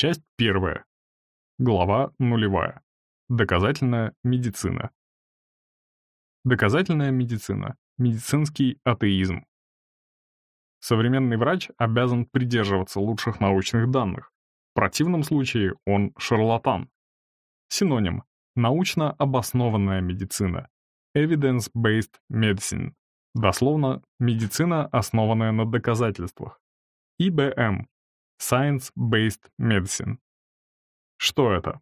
Часть первая. Глава нулевая. Доказательная медицина. Доказательная медицина. Медицинский атеизм. Современный врач обязан придерживаться лучших научных данных. В противном случае он шарлатан. Синоним. Научно обоснованная медицина. Evidence-based medicine. Дословно, медицина, основанная на доказательствах. ИБМ. Science-based medicine. Что это?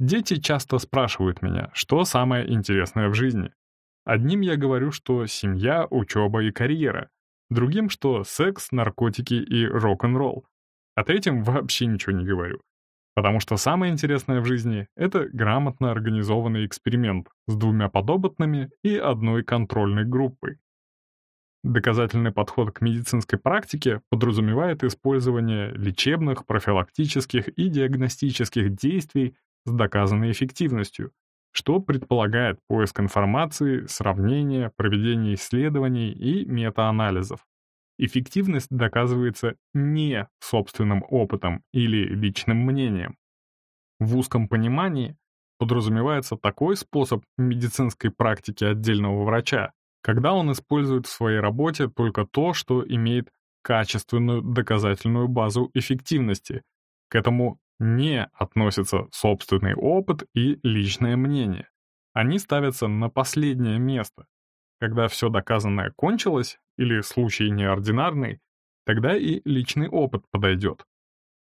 Дети часто спрашивают меня, что самое интересное в жизни. Одним я говорю, что семья, учеба и карьера. Другим, что секс, наркотики и рок-н-ролл. А третьим вообще ничего не говорю. Потому что самое интересное в жизни — это грамотно организованный эксперимент с двумя подопытными и одной контрольной группой. Доказательный подход к медицинской практике подразумевает использование лечебных, профилактических и диагностических действий с доказанной эффективностью, что предполагает поиск информации, сравнение, проведение исследований и метаанализов. Эффективность доказывается не собственным опытом или личным мнением. В узком понимании подразумевается такой способ медицинской практики отдельного врача, когда он использует в своей работе только то, что имеет качественную доказательную базу эффективности. К этому не относится собственный опыт и личное мнение. Они ставятся на последнее место. Когда все доказанное кончилось, или случай неординарный, тогда и личный опыт подойдет.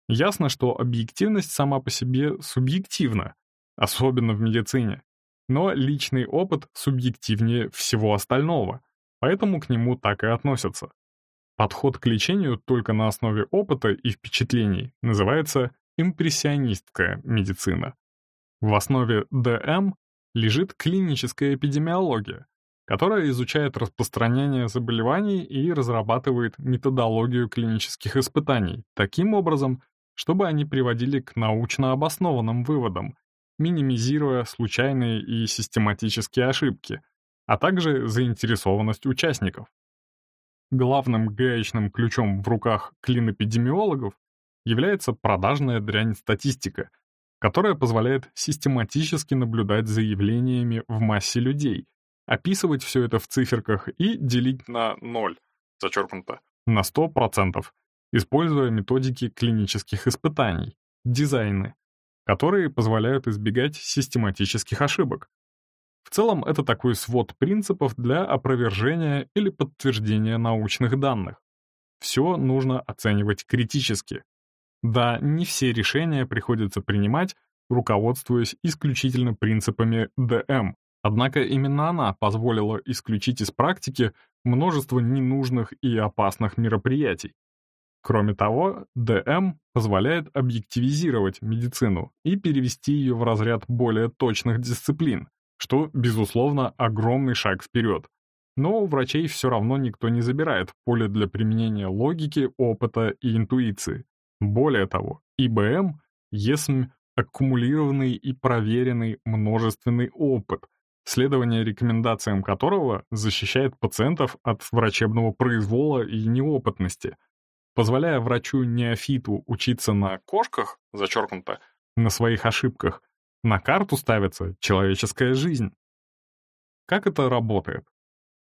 Ясно, что объективность сама по себе субъективна, особенно в медицине но личный опыт субъективнее всего остального, поэтому к нему так и относятся. Подход к лечению только на основе опыта и впечатлений называется импрессионистская медицина. В основе ДМ лежит клиническая эпидемиология, которая изучает распространение заболеваний и разрабатывает методологию клинических испытаний таким образом, чтобы они приводили к научно обоснованным выводам, минимизируя случайные и систематические ошибки, а также заинтересованность участников. Главным гаечным ключом в руках клинэпидемиологов является продажная дрянь статистика, которая позволяет систематически наблюдать за явлениями в массе людей, описывать все это в циферках и делить на ноль, зачеркнуто, на 100%, используя методики клинических испытаний, дизайны, которые позволяют избегать систематических ошибок. В целом, это такой свод принципов для опровержения или подтверждения научных данных. Все нужно оценивать критически. Да, не все решения приходится принимать, руководствуясь исключительно принципами ДМ, однако именно она позволила исключить из практики множество ненужных и опасных мероприятий. Кроме того, ДМ позволяет объективизировать медицину и перевести ее в разряд более точных дисциплин, что, безусловно, огромный шаг вперед. Но у врачей все равно никто не забирает поле для применения логики, опыта и интуиции. Более того, ИБМ есть аккумулированный и проверенный множественный опыт, следование рекомендациям которого защищает пациентов от врачебного произвола и неопытности – позволяя врачу-неофиту учиться на кошках, зачеркнуто, на своих ошибках, на карту ставится человеческая жизнь. Как это работает?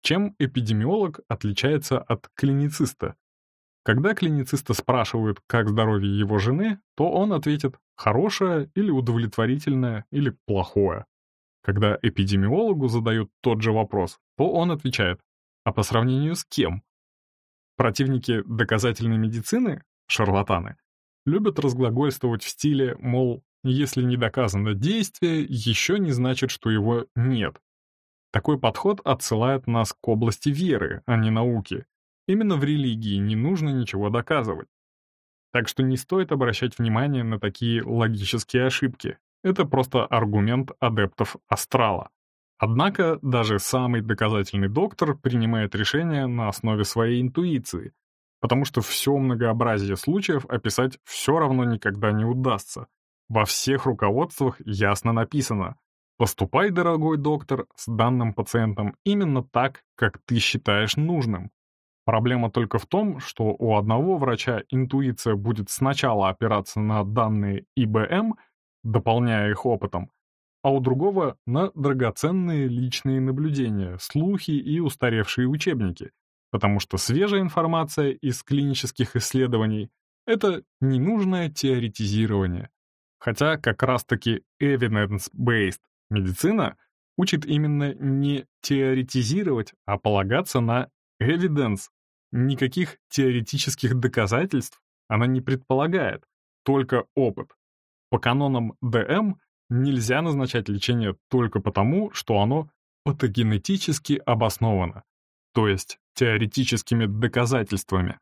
Чем эпидемиолог отличается от клинициста? Когда клинициста спрашивают, как здоровье его жены, то он ответит «хорошее» или «удовлетворительное» или «плохое». Когда эпидемиологу задают тот же вопрос, то он отвечает «а по сравнению с кем?» Противники доказательной медицины, шарлатаны, любят разглагольствовать в стиле, мол, если не доказано действие, еще не значит, что его нет. Такой подход отсылает нас к области веры, а не науки. Именно в религии не нужно ничего доказывать. Так что не стоит обращать внимание на такие логические ошибки. Это просто аргумент адептов астрала. Однако даже самый доказательный доктор принимает решения на основе своей интуиции, потому что все многообразие случаев описать все равно никогда не удастся. Во всех руководствах ясно написано «Поступай, дорогой доктор, с данным пациентом именно так, как ты считаешь нужным». Проблема только в том, что у одного врача интуиция будет сначала опираться на данные ИБМ, дополняя их опытом, а у другого — на драгоценные личные наблюдения, слухи и устаревшие учебники, потому что свежая информация из клинических исследований — это ненужное теоретизирование. Хотя как раз-таки evidence-based медицина учит именно не теоретизировать, а полагаться на evidence. Никаких теоретических доказательств она не предполагает, только опыт. По канонам ДМ нельзя назначать лечение только потому, что оно патогенетически обосновано, то есть теоретическими доказательствами.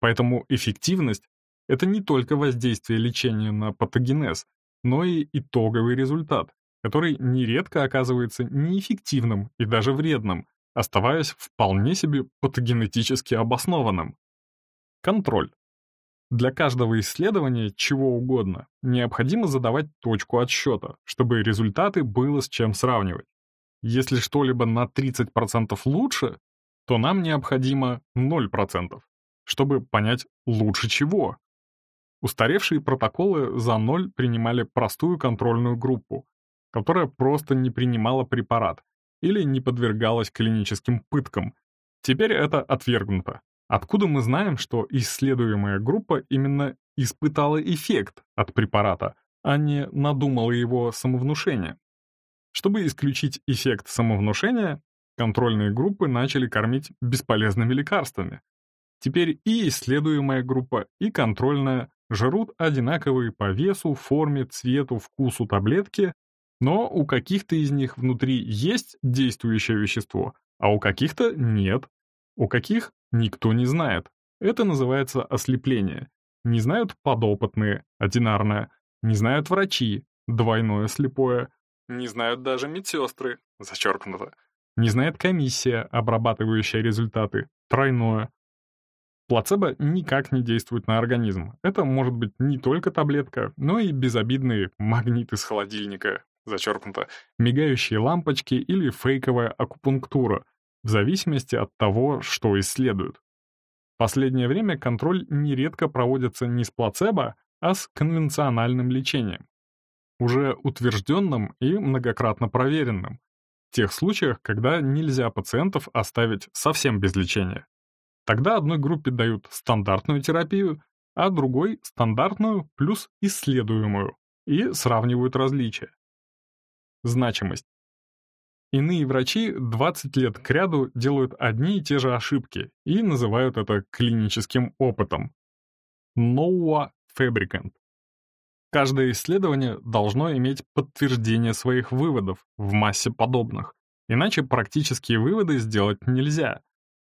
Поэтому эффективность — это не только воздействие лечения на патогенез, но и итоговый результат, который нередко оказывается неэффективным и даже вредным, оставаясь вполне себе патогенетически обоснованным. Контроль. Для каждого исследования чего угодно необходимо задавать точку отсчета, чтобы результаты было с чем сравнивать. Если что-либо на 30% лучше, то нам необходимо 0%, чтобы понять лучше чего. Устаревшие протоколы за ноль принимали простую контрольную группу, которая просто не принимала препарат или не подвергалась клиническим пыткам. Теперь это отвергнуто. Откуда мы знаем, что исследуемая группа именно испытала эффект от препарата, а не надумала его самовнушение? Чтобы исключить эффект самовнушения, контрольные группы начали кормить бесполезными лекарствами. Теперь и исследуемая группа, и контрольная жрут одинаковые по весу, форме, цвету, вкусу таблетки, но у каких-то из них внутри есть действующее вещество, а у каких-то нет. У каких никто не знает. Это называется ослепление. Не знают подопытные, одинарное, не знают врачи, двойное слепое, не знают даже медсестры, зачеркнуто. Не знает комиссия, обрабатывающая результаты, тройное. Плацебо никак не действует на организм. Это может быть не только таблетка, но и безобидные магниты с холодильника, зачеркнуто, мигающие лампочки или фейковая акупунктура, в зависимости от того, что исследуют. В последнее время контроль нередко проводится не с плацебо, а с конвенциональным лечением, уже утвержденным и многократно проверенным, в тех случаях, когда нельзя пациентов оставить совсем без лечения. Тогда одной группе дают стандартную терапию, а другой — стандартную плюс исследуемую, и сравнивают различия. Значимость. Иные врачи 20 лет кряду делают одни и те же ошибки и называют это клиническим опытом. Noah Fabricant. Каждое исследование должно иметь подтверждение своих выводов в массе подобных, иначе практические выводы сделать нельзя.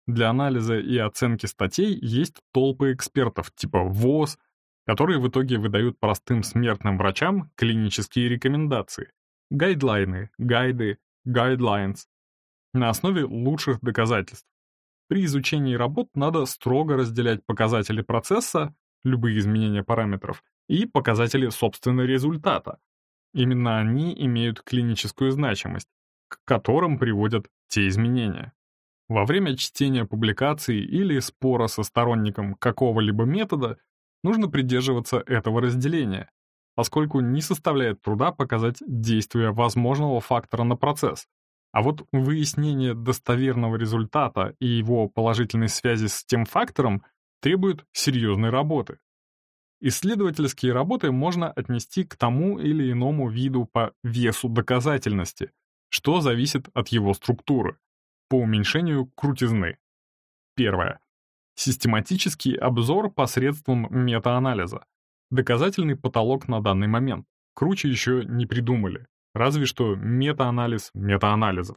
Для анализа и оценки статей есть толпы экспертов типа ВОЗ, которые в итоге выдают простым смертным врачам клинические рекомендации, гайдлайны, гайды, guidelines на основе лучших доказательств. При изучении работ надо строго разделять показатели процесса, любые изменения параметров, и показатели собственного результата. Именно они имеют клиническую значимость, к которым приводят те изменения. Во время чтения публикаций или спора со сторонником какого-либо метода нужно придерживаться этого разделения, поскольку не составляет труда показать действие возможного фактора на процесс. А вот выяснение достоверного результата и его положительной связи с тем фактором требует серьезной работы. Исследовательские работы можно отнести к тому или иному виду по весу доказательности, что зависит от его структуры, по уменьшению крутизны. Первое. Систематический обзор посредством метаанализа. Доказательный потолок на данный момент. Круче еще не придумали. Разве что метаанализ метаанализов.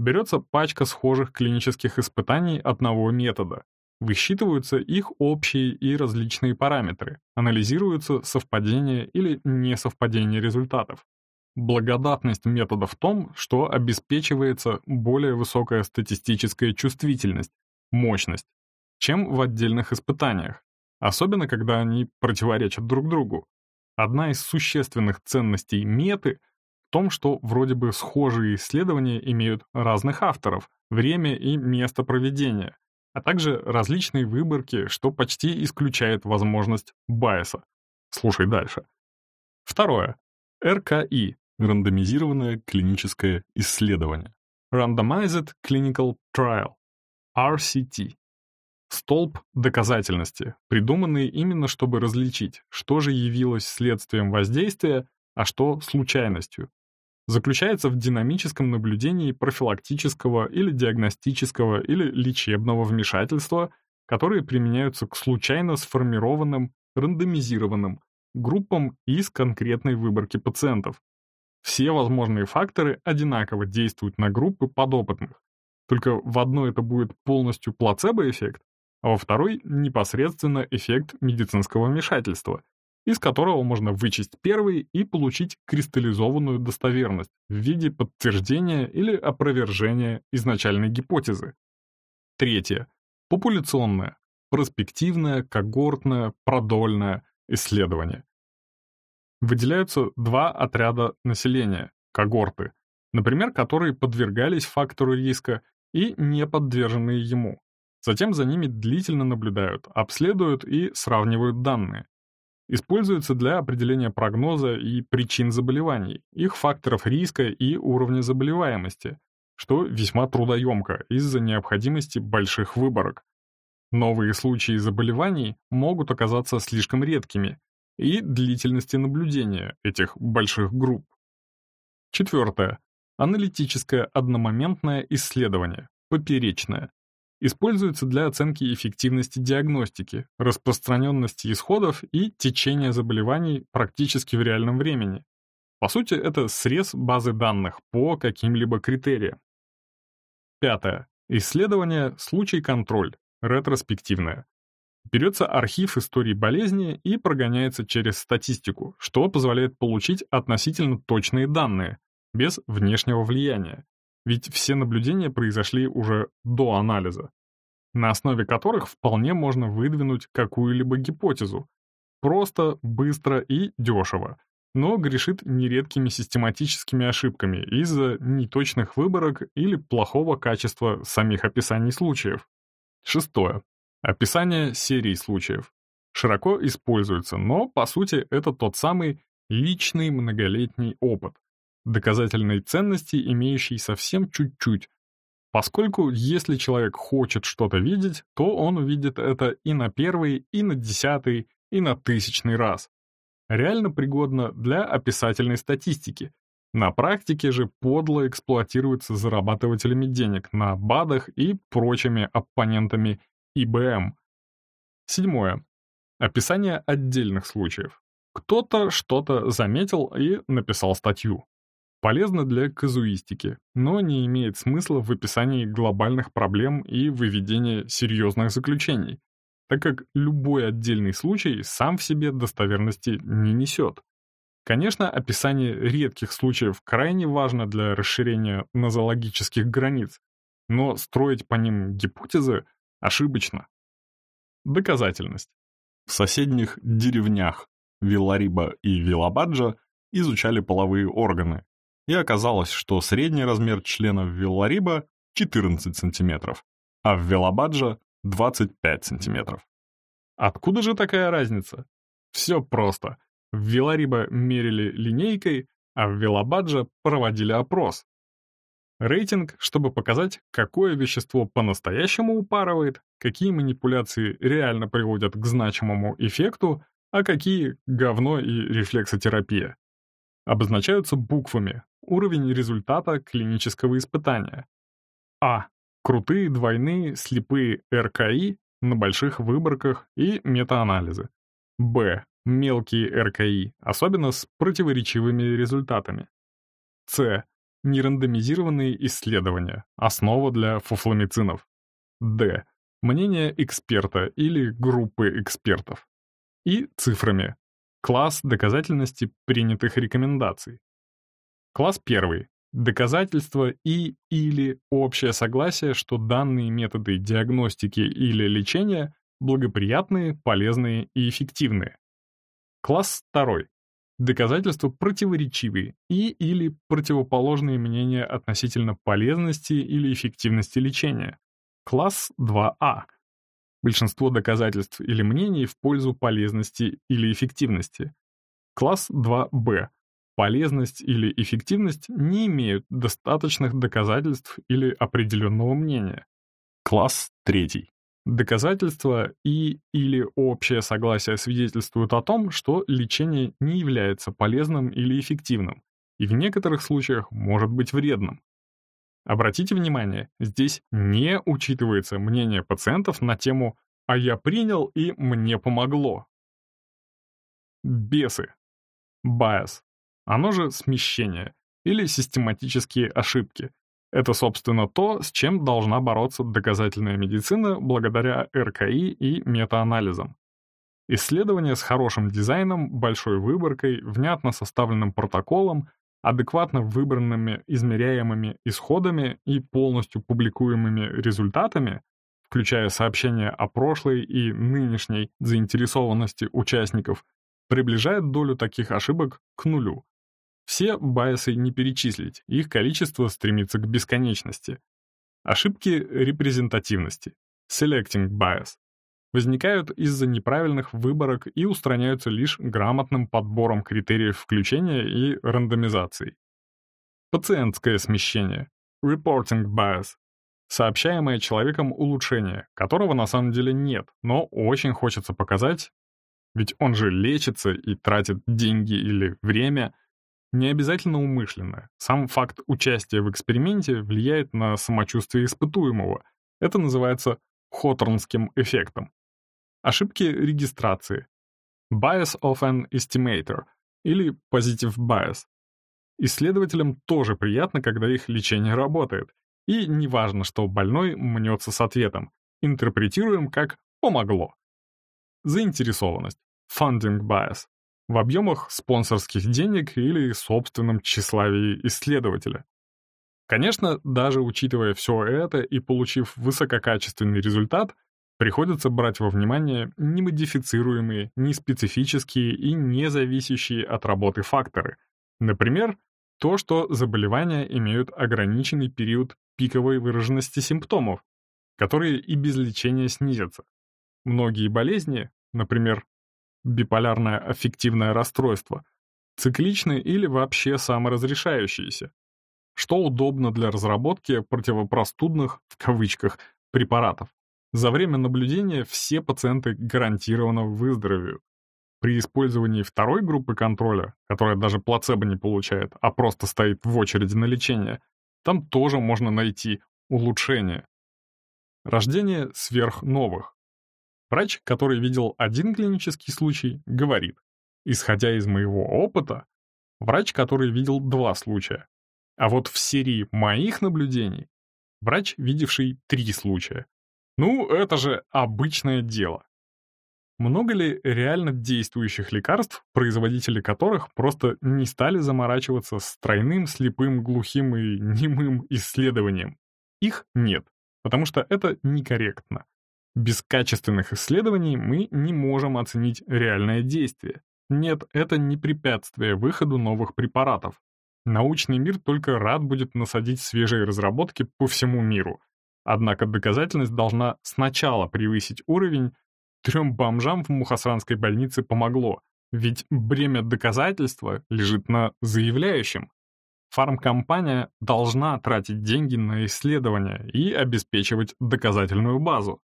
Берется пачка схожих клинических испытаний одного метода, Высчитываются их общие и различные параметры, анализируются совпадение или несовпадение результатов. Благодатность метода в том, что обеспечивается более высокая статистическая чувствительность, мощность, чем в отдельных испытаниях, особенно когда они противоречат друг другу. Одна из существенных ценностей меты в том, что вроде бы схожие исследования имеют разных авторов, время и место проведения, а также различные выборки, что почти исключает возможность байса. Слушай дальше. Второе. РКИ – рандомизированное клиническое исследование. Randomized Clinical Trial. RCT. Столб доказательности, придуманный именно чтобы различить, что же явилось следствием воздействия, а что случайностью. Заключается в динамическом наблюдении профилактического или диагностического или лечебного вмешательства, которые применяются к случайно сформированным, рандомизированным группам из конкретной выборки пациентов. Все возможные факторы одинаково действуют на группы подопытных, только в одной это будет полностью плацебо-эффект, а во второй — непосредственно эффект медицинского вмешательства, из которого можно вычесть первый и получить кристаллизованную достоверность в виде подтверждения или опровержения изначальной гипотезы. Третье. Популяционное, проспективное, когортное, продольное исследование. Выделяются два отряда населения, когорты, например, которые подвергались фактору риска и не подверженные ему. Затем за ними длительно наблюдают, обследуют и сравнивают данные. Используется для определения прогноза и причин заболеваний, их факторов риска и уровня заболеваемости, что весьма трудоемко из-за необходимости больших выборок. Новые случаи заболеваний могут оказаться слишком редкими и длительности наблюдения этих больших групп. Четвертое. Аналитическое одномоментное исследование, поперечное, используется для оценки эффективности диагностики, распространенности исходов и течения заболеваний практически в реальном времени. По сути, это срез базы данных по каким-либо критериям. Пятое. Исследование «Случай-контроль», ретроспективное. Берется архив истории болезни и прогоняется через статистику, что позволяет получить относительно точные данные, без внешнего влияния. Ведь все наблюдения произошли уже до анализа, на основе которых вполне можно выдвинуть какую-либо гипотезу. Просто, быстро и дешево, но грешит нередкими систематическими ошибками из-за неточных выборок или плохого качества самих описаний случаев. Шестое. Описание серии случаев. Широко используется, но, по сути, это тот самый личный многолетний опыт, доказательной ценности, имеющий совсем чуть-чуть, поскольку если человек хочет что-то видеть, то он увидит это и на первый, и на десятый, и на тысячный раз. Реально пригодно для описательной статистики. На практике же подло эксплуатируется зарабатывателями денег на БАДах и прочими оппонентами ИБМ. Седьмое. Описание отдельных случаев. Кто-то что-то заметил и написал статью. Полезно для казуистики, но не имеет смысла в описании глобальных проблем и выведении серьезных заключений, так как любой отдельный случай сам в себе достоверности не несет. Конечно, описание редких случаев крайне важно для расширения нозологических границ, но строить по ним гипотезы ошибочно. Доказательность. В соседних деревнях Виллариба и Виллабаджа изучали половые органы, и оказалось, что средний размер члена в Виллариба 14 см, а в Велабаджа 25 см. Откуда же такая разница? Все просто. В Виллариба мерили линейкой, а в Велабаджа проводили опрос. Рейтинг, чтобы показать, какое вещество по-настоящему упарывает, какие манипуляции реально приводят к значимому эффекту, а какие — говно и рефлексотерапия. Обозначаются буквами, Уровень результата клинического испытания. А. Крутые двойные слепые РКИ на больших выборках и метаанализы. Б. Мелкие РКИ, особенно с противоречивыми результатами. С. Нерандомизированные исследования, основа для фуфламицинов. Д. Мнение эксперта или группы экспертов. И цифрами. Класс доказательности принятых рекомендаций. Класс 1. Доказательство и или общее согласие, что данные методы диагностики или лечения благоприятные, полезные и эффективные. Класс 2. Доказательства противоречивые и или противоположные мнения относительно полезности или эффективности лечения. Класс 2А. Большинство доказательств или мнений в пользу полезности или эффективности. Класс 2Б. Полезность или эффективность не имеют достаточных доказательств или определенного мнения. Класс 3. Доказательства и или общее согласие свидетельствуют о том, что лечение не является полезным или эффективным, и в некоторых случаях может быть вредным. Обратите внимание, здесь не учитывается мнение пациентов на тему «а я принял и мне помогло». Бесы. Bias. Оно же смещение или систематические ошибки, это, собственно, то, с чем должна бороться доказательная медицина благодаря РКИ и метаанализам. Исследования с хорошим дизайном, большой выборкой, внятно составленным протоколом, адекватно выбранными измеряемыми исходами и полностью публикуемыми результатами, включая сообщения о прошлой и нынешней заинтересованности участников, приближает долю таких ошибок к нулю, все байсы не перечислить, их количество стремится к бесконечности. Ошибки репрезентативности, selecting bias, возникают из-за неправильных выборок и устраняются лишь грамотным подбором критериев включения и рандомизацией. Пациентское смещение, reporting bias, сообщаемое человеком улучшение, которого на самом деле нет, но очень хочется показать, ведь он же лечится и тратит деньги или время — не обязательно умышленно. Сам факт участия в эксперименте влияет на самочувствие испытуемого. Это называется Хоторнским эффектом. Ошибки регистрации. Bias of an estimator или positive bias. Исследователям тоже приятно, когда их лечение работает. И неважно, что больной мнется с ответом. Интерпретируем как «помогло». Заинтересованность. Funding bias в объемах спонсорских денег или собственном тщеславии исследователя. Конечно, даже учитывая все это и получив высококачественный результат, приходится брать во внимание немодифицируемые, неспецифические и не зависящие от работы факторы. Например, то, что заболевания имеют ограниченный период пиковой выраженности симптомов, которые и без лечения снизятся. Многие болезни, например, биполярное аффективное расстройство, цикличны или вообще саморазрешающиеся, что удобно для разработки противопростудных, в кавычках, препаратов. За время наблюдения все пациенты гарантированно выздоровеют. При использовании второй группы контроля, которая даже плацебо не получает, а просто стоит в очереди на лечение, там тоже можно найти улучшение. Рождение сверхновых. Врач, который видел один клинический случай, говорит, исходя из моего опыта, врач, который видел два случая. А вот в серии моих наблюдений врач, видевший три случая. Ну, это же обычное дело. Много ли реально действующих лекарств, производители которых просто не стали заморачиваться с тройным, слепым, глухим и немым исследованием? Их нет, потому что это некорректно. Без качественных исследований мы не можем оценить реальное действие. Нет, это не препятствие выходу новых препаратов. Научный мир только рад будет насадить свежие разработки по всему миру. Однако доказательность должна сначала превысить уровень «трем бомжам в Мухасранской больнице помогло», ведь бремя доказательства лежит на заявляющем. Фармкомпания должна тратить деньги на исследования и обеспечивать доказательную базу.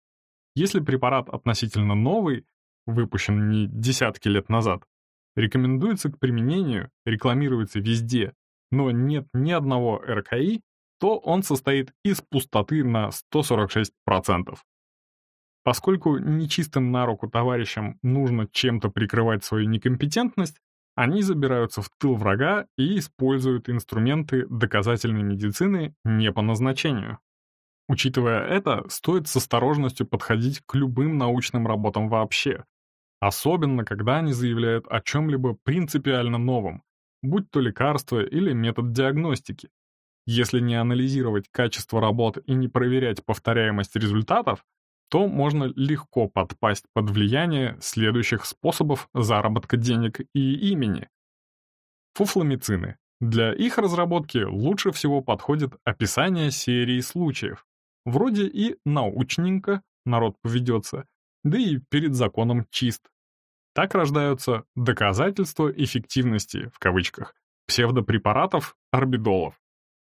Если препарат относительно новый, выпущен не десятки лет назад, рекомендуется к применению, рекламируется везде, но нет ни одного РКИ, то он состоит из пустоты на 146%. Поскольку нечистым на руку товарищам нужно чем-то прикрывать свою некомпетентность, они забираются в тыл врага и используют инструменты доказательной медицины не по назначению. Учитывая это, стоит с осторожностью подходить к любым научным работам вообще, особенно когда они заявляют о чем-либо принципиально новом, будь то лекарство или метод диагностики. Если не анализировать качество работ и не проверять повторяемость результатов, то можно легко подпасть под влияние следующих способов заработка денег и имени. Фуфломицины. Для их разработки лучше всего подходит описание серии случаев, Вроде и научненько, народ поведется, да и перед законом чист. Так рождаются «доказательства эффективности» в кавычках псевдопрепаратов орбидолов.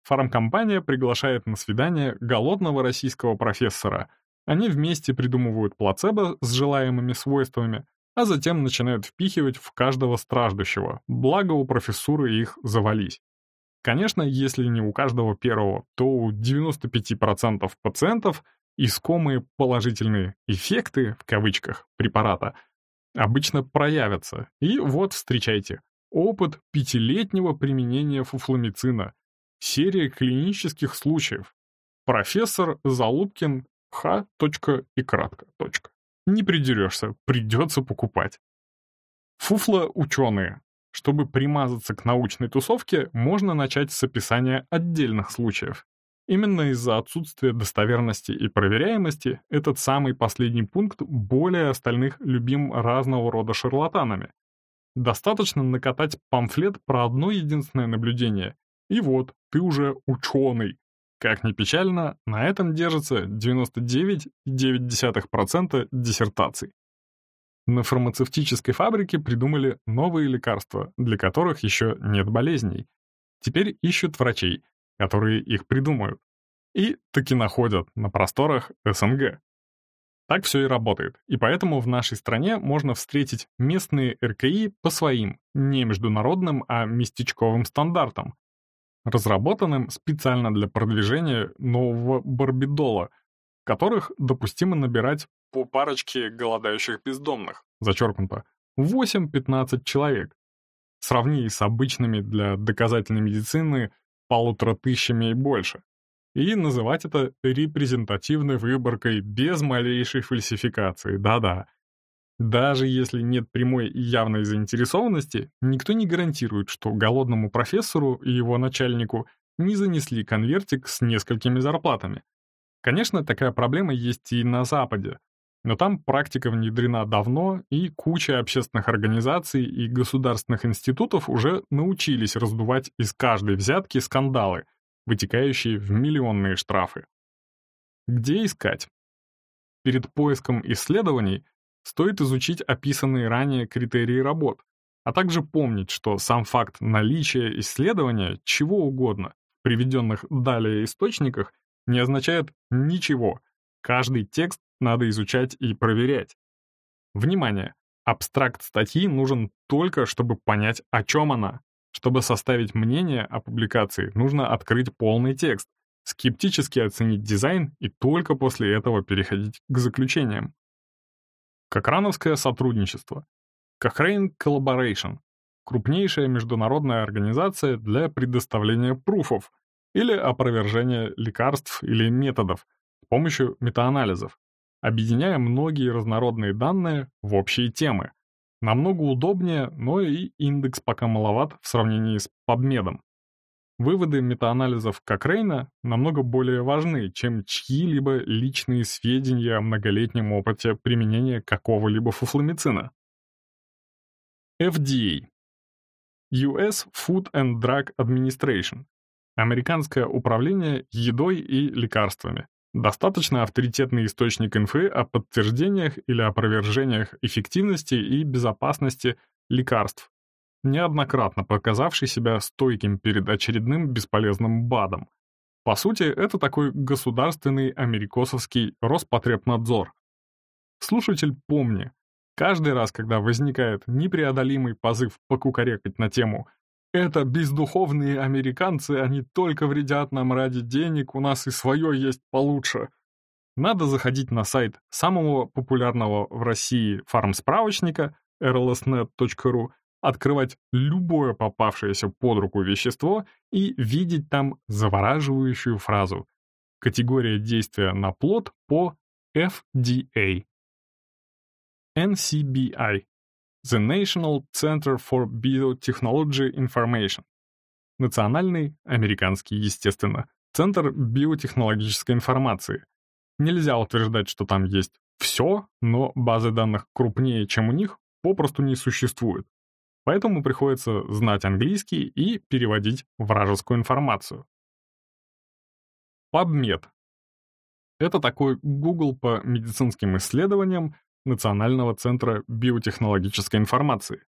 Фармкомпания приглашает на свидание голодного российского профессора. Они вместе придумывают плацебо с желаемыми свойствами, а затем начинают впихивать в каждого страждущего, благо у профессуры их завались. Конечно, если не у каждого первого, то у 95% пациентов искомые положительные «эффекты» в кавычках препарата обычно проявятся. И вот встречайте, опыт пятилетнего применения фуфломицина, серия клинических случаев. Профессор Залубкин Х. и кратко. Не придерешься, придется покупать. Фуфло ученые. Чтобы примазаться к научной тусовке, можно начать с описания отдельных случаев. Именно из-за отсутствия достоверности и проверяемости этот самый последний пункт более остальных любим разного рода шарлатанами. Достаточно накатать памфлет про одно единственное наблюдение, и вот, ты уже ученый. Как ни печально, на этом держится 99,9% диссертаций. На фармацевтической фабрике придумали новые лекарства, для которых еще нет болезней. Теперь ищут врачей, которые их придумают. И таки находят на просторах СНГ. Так все и работает, и поэтому в нашей стране можно встретить местные РКИ по своим, не международным, а местечковым стандартам, разработанным специально для продвижения нового барбидола, которых допустимо набирать по парочке голодающих бездомных, зачеркнуто, 8-15 человек. Сравни с обычными для доказательной медицины полутора тысячами и больше. И называть это репрезентативной выборкой без малейшей фальсификации, да-да. Даже если нет прямой и явной заинтересованности, никто не гарантирует, что голодному профессору и его начальнику не занесли конвертик с несколькими зарплатами. Конечно, такая проблема есть и на Западе, но там практика внедрена давно, и куча общественных организаций и государственных институтов уже научились раздувать из каждой взятки скандалы, вытекающие в миллионные штрафы. Где искать? Перед поиском исследований стоит изучить описанные ранее критерии работ, а также помнить, что сам факт наличия исследования чего угодно в приведенных далее источниках не означает ничего. Каждый текст надо изучать и проверять. Внимание! Абстракт статьи нужен только, чтобы понять, о чем она. Чтобы составить мнение о публикации, нужно открыть полный текст, скептически оценить дизайн и только после этого переходить к заключениям. Кокрановское сотрудничество. Cochrane Collaboration — крупнейшая международная организация для предоставления пруфов или опровержения лекарств или методов с помощью метаанализов, объединяя многие разнородные данные в общие темы. Намного удобнее, но и индекс пока маловат в сравнении с PubMed. Выводы метаанализов Кокрейна намного более важны, чем чьи-либо личные сведения о многолетнем опыте применения какого-либо фуфломицина. FDA US Food and Drug Administration Американское управление едой и лекарствами. Достаточно авторитетный источник инфы о подтверждениях или опровержениях эффективности и безопасности лекарств, неоднократно показавший себя стойким перед очередным бесполезным БАДом. По сути, это такой государственный америкосовский Роспотребнадзор. Слушатель, помни, каждый раз, когда возникает непреодолимый позыв покукарекать на тему «Это бездуховные американцы, они только вредят нам ради денег, у нас и свое есть получше», надо заходить на сайт самого популярного в России фармсправочника rlsnet.ru открывать любое попавшееся под руку вещество и видеть там завораживающую фразу «Категория действия на плод по FDA». NCBI – The National Center for Biotechnology Information. Национальный, американский, естественно, Центр биотехнологической информации. Нельзя утверждать, что там есть все, но базы данных крупнее, чем у них, попросту не существует поэтому приходится знать английский и переводить вражескую информацию. PubMed. Это такой Google по медицинским исследованиям Национального центра биотехнологической информации.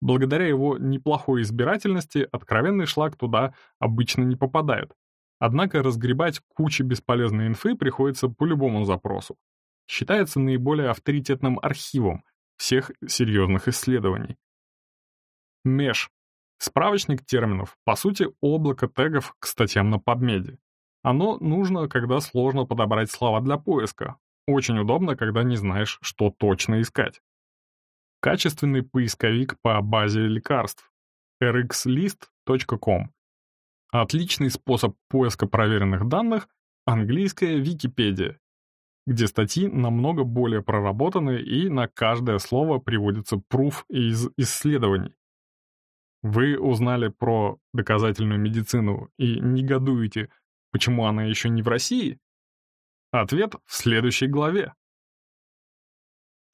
Благодаря его неплохой избирательности откровенный шлак туда обычно не попадает. Однако разгребать кучу бесполезной инфы приходится по любому запросу. Считается наиболее авторитетным архивом всех серьезных исследований. Меж Справочник терминов, по сути, облако тегов к статьям на PubMed. Оно нужно, когда сложно подобрать слова для поиска. Очень удобно, когда не знаешь, что точно искать. Качественный поисковик по базе лекарств. rxlist.com Отличный способ поиска проверенных данных — английская Википедия, где статьи намного более проработаны и на каждое слово приводится пруф из исследований. Вы узнали про доказательную медицину и негодуете, почему она еще не в России? Ответ в следующей главе.